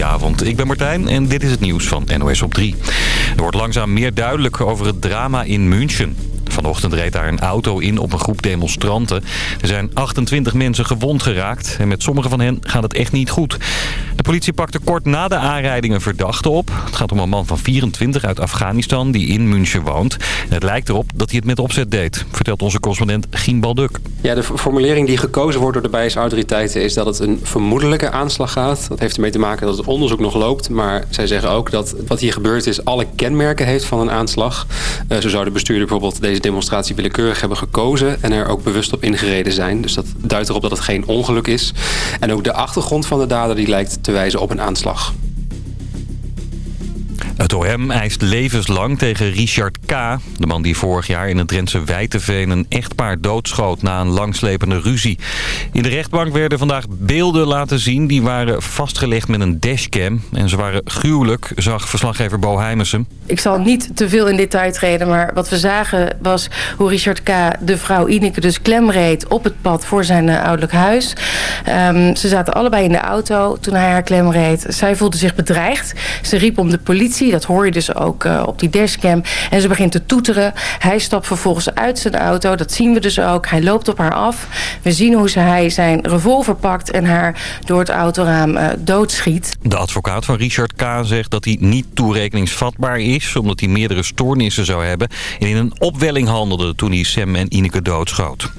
goedenavond. Ik ben Martijn en dit is het nieuws van NOS op 3. Er wordt langzaam meer duidelijk over het drama in München. Vanochtend reed daar een auto in op een groep demonstranten. Er zijn 28 mensen gewond geraakt en met sommige van hen gaat het echt niet goed. De politie pakte kort na de aanrijding een verdachte op. Het gaat om een man van 24 uit Afghanistan die in München woont. Het lijkt erop dat hij het met opzet deed, vertelt onze correspondent Gien Balduk. Ja, de formulering die gekozen wordt door de Bijse autoriteiten is dat het een vermoedelijke aanslag gaat. Dat heeft ermee te maken dat het onderzoek nog loopt. Maar zij zeggen ook dat wat hier gebeurd is alle kenmerken heeft van een aanslag. Uh, zo zou de bestuurder bijvoorbeeld deze demonstratie willekeurig hebben gekozen en er ook bewust op ingereden zijn. Dus dat duidt erop dat het geen ongeluk is. En ook de achtergrond van de dader die lijkt te wijzen op een aanslag. Het OM eist levenslang tegen Richard K., de man die vorig jaar in het Drentse Wijteveen een echtpaar doodschoot na een langslepende ruzie. In de rechtbank werden vandaag beelden laten zien die waren vastgelegd met een dashcam. En ze waren gruwelijk, zag verslaggever Bo Heimersen. Ik zal niet te veel in detail treden, maar wat we zagen was hoe Richard K. de vrouw Ineke dus klemreed op het pad voor zijn uh, ouderlijk huis. Um, ze zaten allebei in de auto toen hij haar klemreed. Zij voelde zich bedreigd. Ze riep om de politie. Dat hoor je dus ook uh, op die dashcam. En ze begint te toeteren. Hij stapt vervolgens uit zijn auto. Dat zien we dus ook. Hij loopt op haar af. We zien hoe ze, hij zijn revolver pakt en haar door het autoraam uh, doodschiet. De advocaat van Richard K. zegt dat hij niet toerekeningsvatbaar is... omdat hij meerdere stoornissen zou hebben... en in een opwelling handelde toen hij Sam en Ineke doodschoot.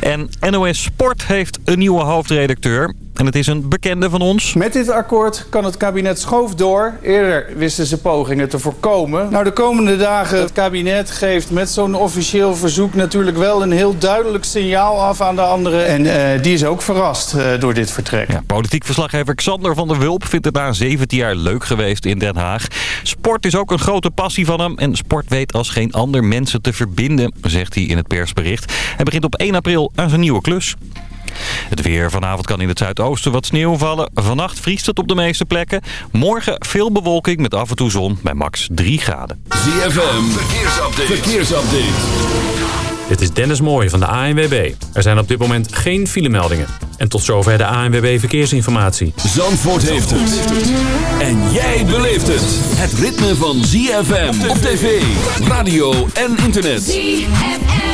En NOS Sport heeft een nieuwe hoofdredacteur. En het is een bekende van ons. Met dit akkoord kan het kabinet schoof door. Eerder wisten ze pogingen te voorkomen. Nou, de komende dagen, het kabinet geeft met zo'n officieel verzoek... natuurlijk wel een heel duidelijk signaal af aan de anderen. En uh, die is ook verrast uh, door dit vertrek. Ja, politiek verslaggever Xander van der Wulp vindt het na 17 jaar leuk geweest in Den Haag. Sport is ook een grote passie van hem. En sport weet als geen ander mensen te verbinden, zegt hij in het persbericht. Hij begint op 1 april aan zijn nieuwe klus. Het weer. Vanavond kan in het zuidoosten wat sneeuw vallen. Vannacht vriest het op de meeste plekken. Morgen veel bewolking met af en toe zon bij max 3 graden. ZFM. Verkeersupdate. Verkeersupdate. Dit is Dennis Mooij van de ANWB. Er zijn op dit moment geen filemeldingen. En tot zover de ANWB Verkeersinformatie. Zandvoort heeft het. En jij beleeft het. Het ritme van ZFM op tv, radio en internet. ZFM.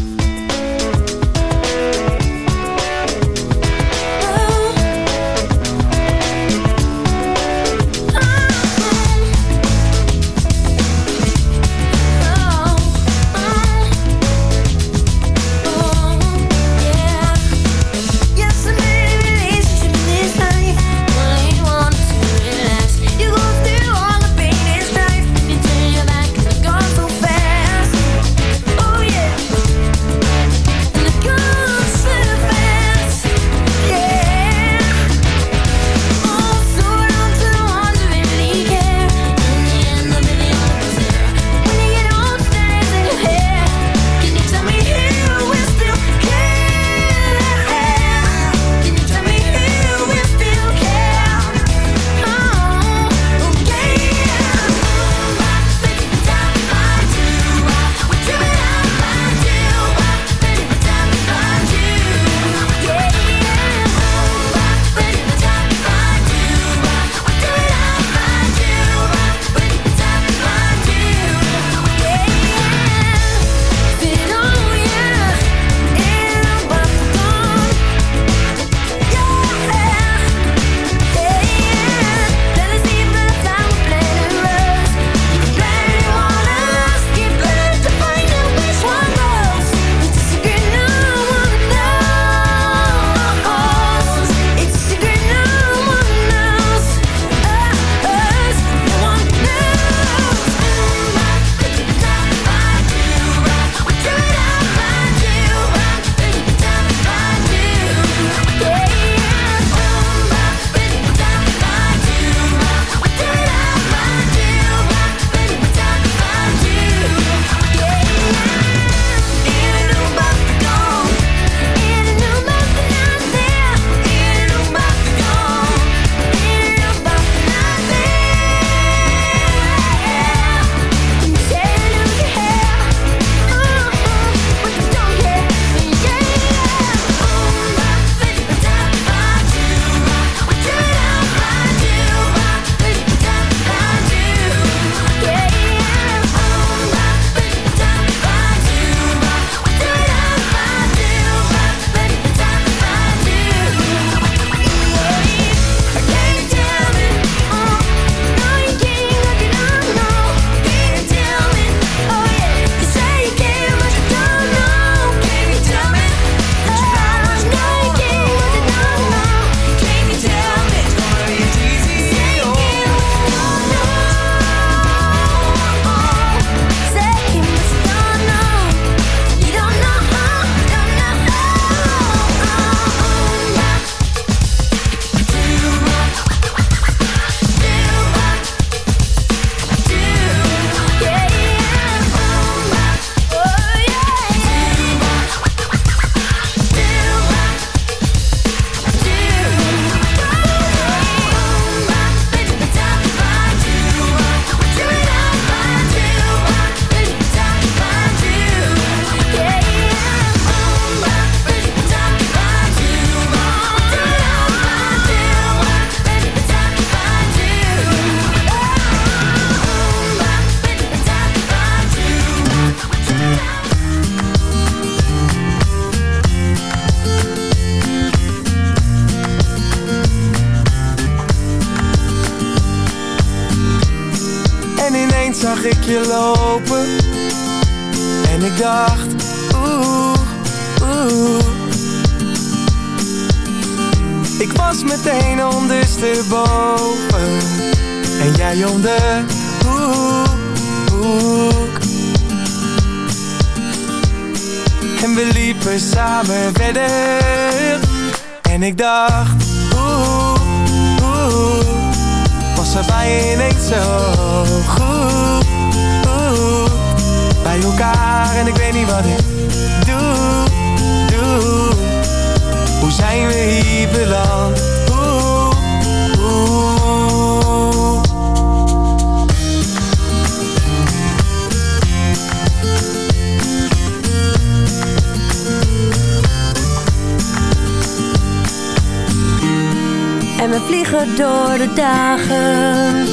En we vliegen door de dagen.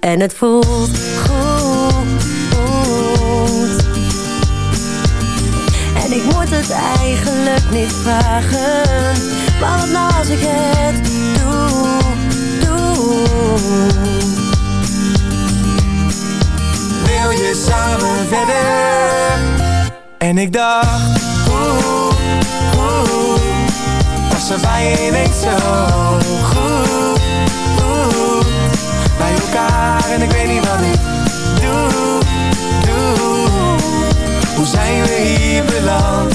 En het voelt goed. En ik moet het eigenlijk niet vragen. Maar wat als ik het doe, doe. Wil je samen verder? En ik dacht, zo bij je weet zo goed goed Bij elkaar en ik weet niet wat ik doe, doe Hoe zijn we hier beland?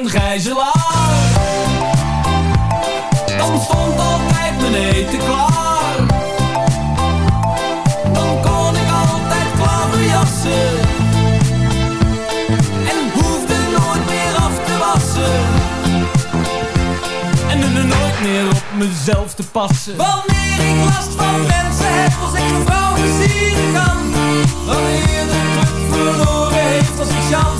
een gijzelaar. Dan stond altijd mijn eten klaar. Dan kon ik altijd klaverjassen. En hoefde nooit meer af te wassen. En er nooit meer op mezelf te passen. Wanneer ik last van mensen heb, als ik een vrouw plezieren kan. Wanneer de club verloren heeft, als ik chance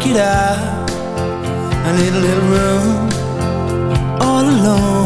work it out. I need a little room all alone.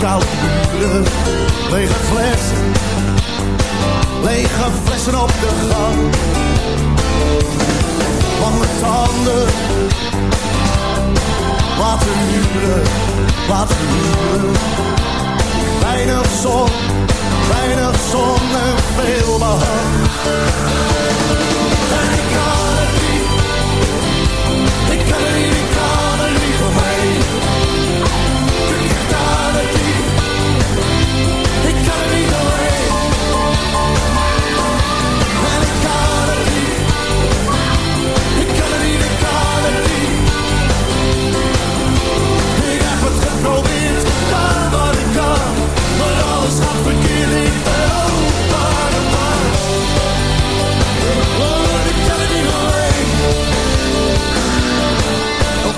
Koude buren, lege flessen, lege flessen op de gang. Lange tanden, watermuren, watermuren. Weinig zon, weinig zon en veel behang. En ik kan het niet, ik kan het niet.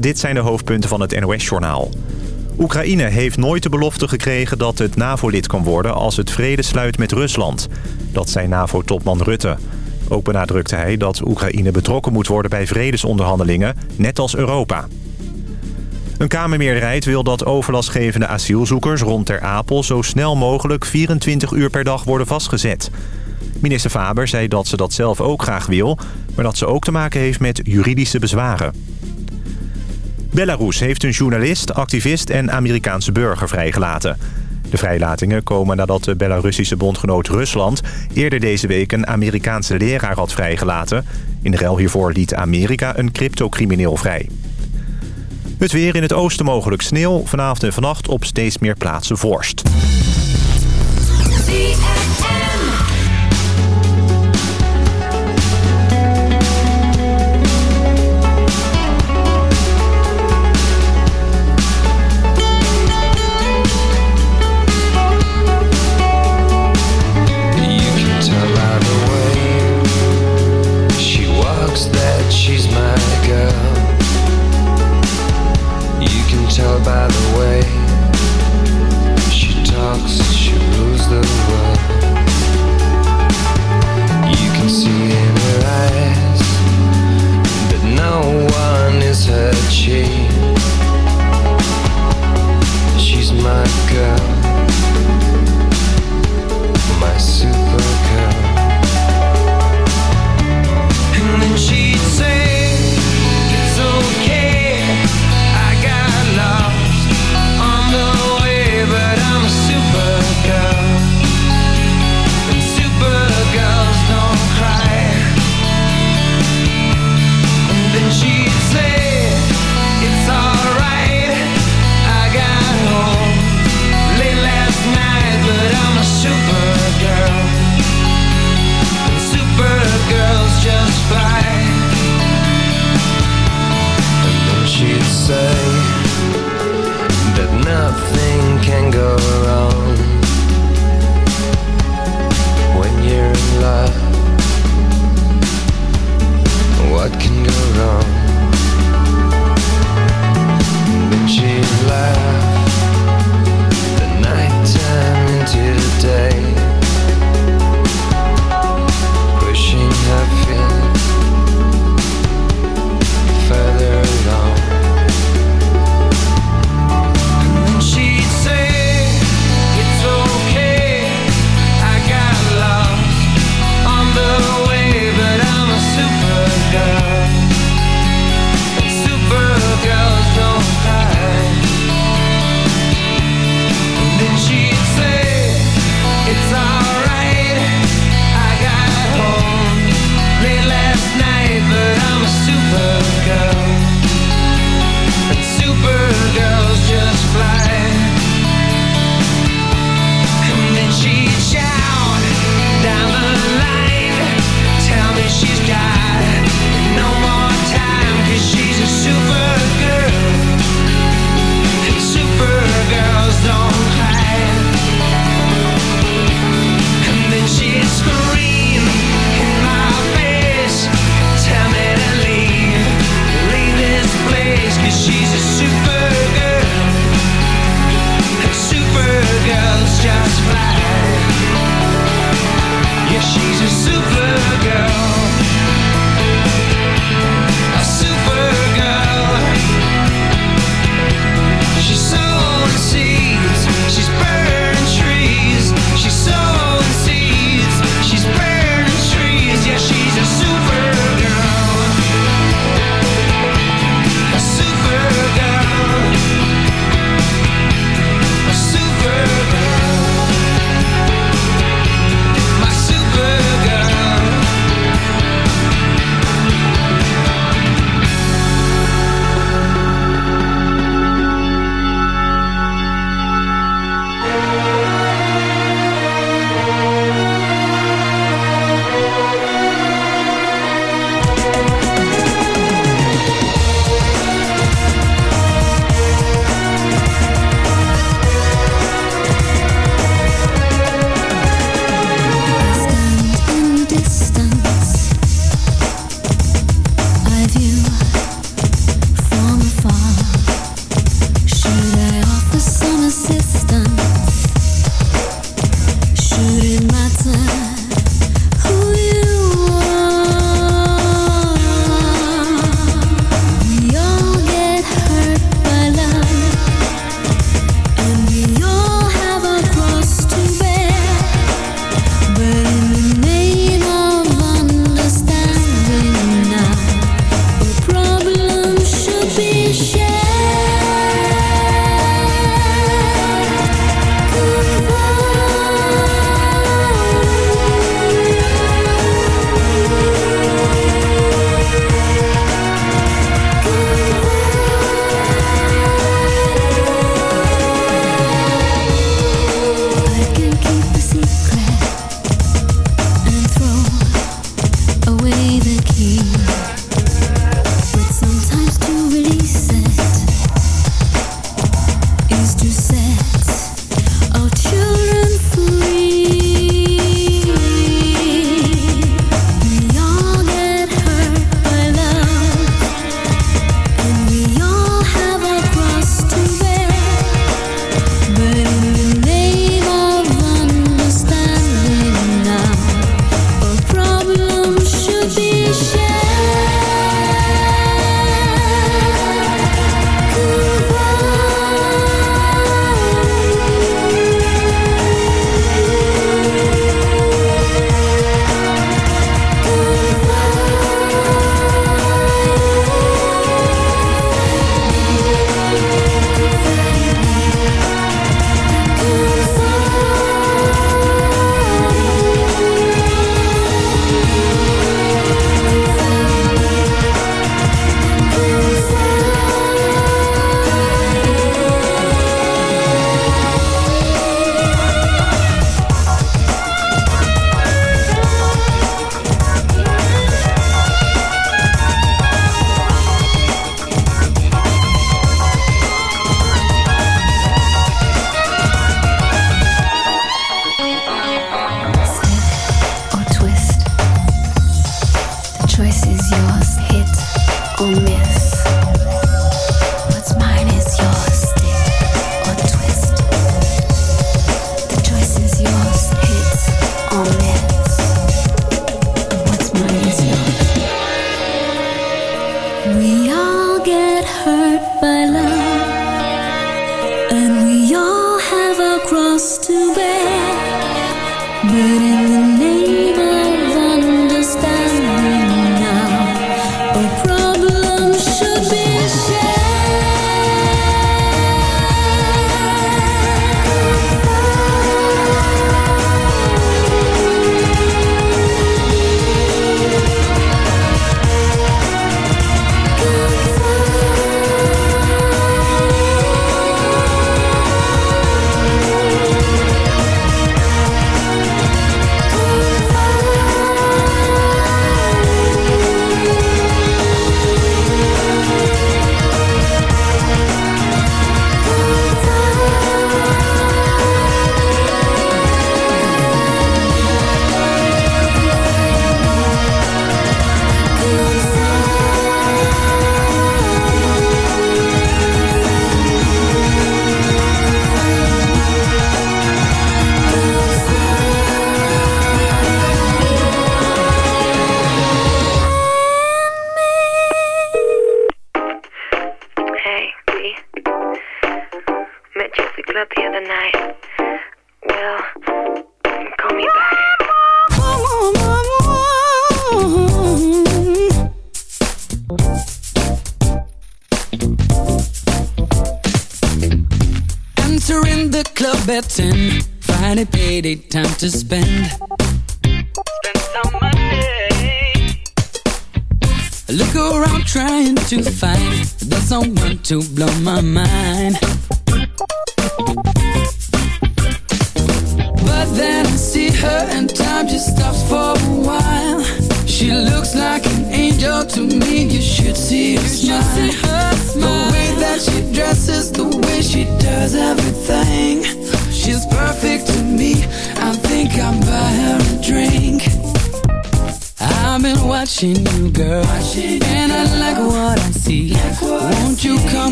Dit zijn de hoofdpunten van het NOS-journaal. Oekraïne heeft nooit de belofte gekregen dat het NAVO-lid kan worden als het vrede sluit met Rusland. Dat zei NAVO-topman Rutte. Ook benadrukte hij dat Oekraïne betrokken moet worden bij vredesonderhandelingen, net als Europa. Een Kamermeerderheid wil dat overlastgevende asielzoekers rond Ter Apel zo snel mogelijk 24 uur per dag worden vastgezet. Minister Faber zei dat ze dat zelf ook graag wil, maar dat ze ook te maken heeft met juridische bezwaren. Belarus heeft een journalist, activist en Amerikaanse burger vrijgelaten. De vrijlatingen komen nadat de Belarussische bondgenoot Rusland... eerder deze week een Amerikaanse leraar had vrijgelaten. In ruil hiervoor liet Amerika een cryptocrimineel vrij. Het weer in het oosten mogelijk sneeuw. Vanavond en vannacht op steeds meer plaatsen vorst. change.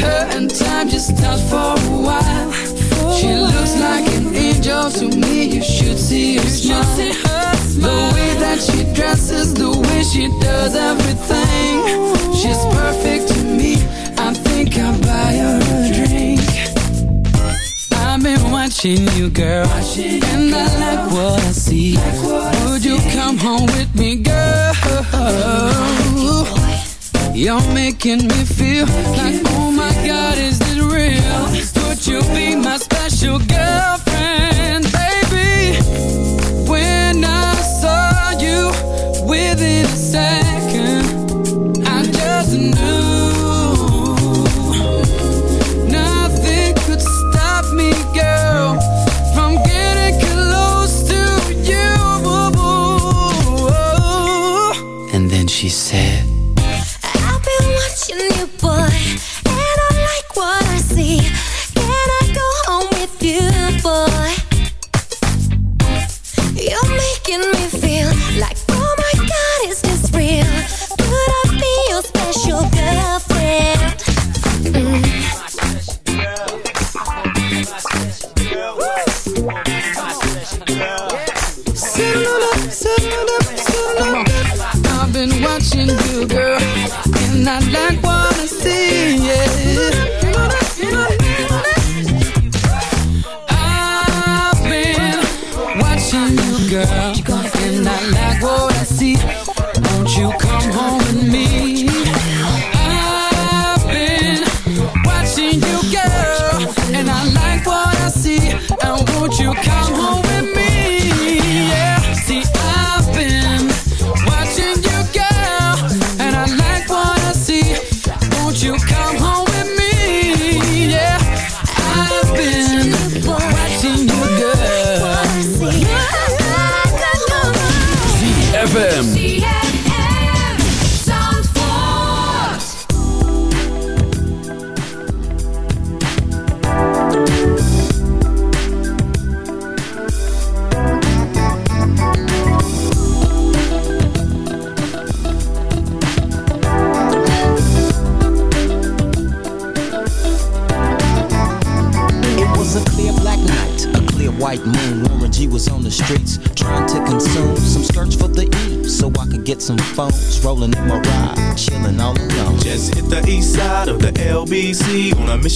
Her and time just stops for a while. She looks like an angel to me. You should see her smile. The way that she dresses, the way she does everything. She's perfect to me. I think I'll buy her a drink. I've been watching you, girl, and I like what I see. Would you come home with me, girl? You're making me feel like, oh my God, is this real? Would you be my special girlfriend, baby? When I saw you within a second, I've been watching you, girl, and I like what I see. Yeah.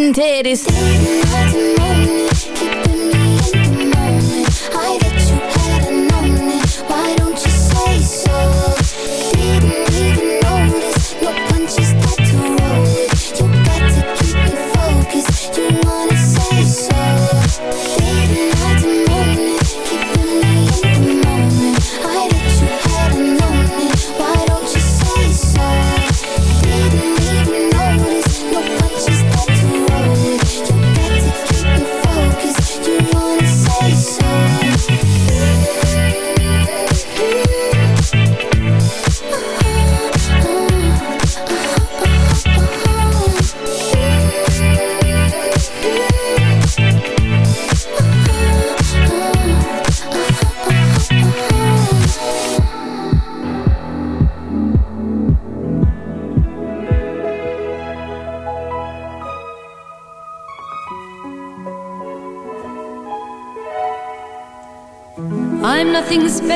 and titties.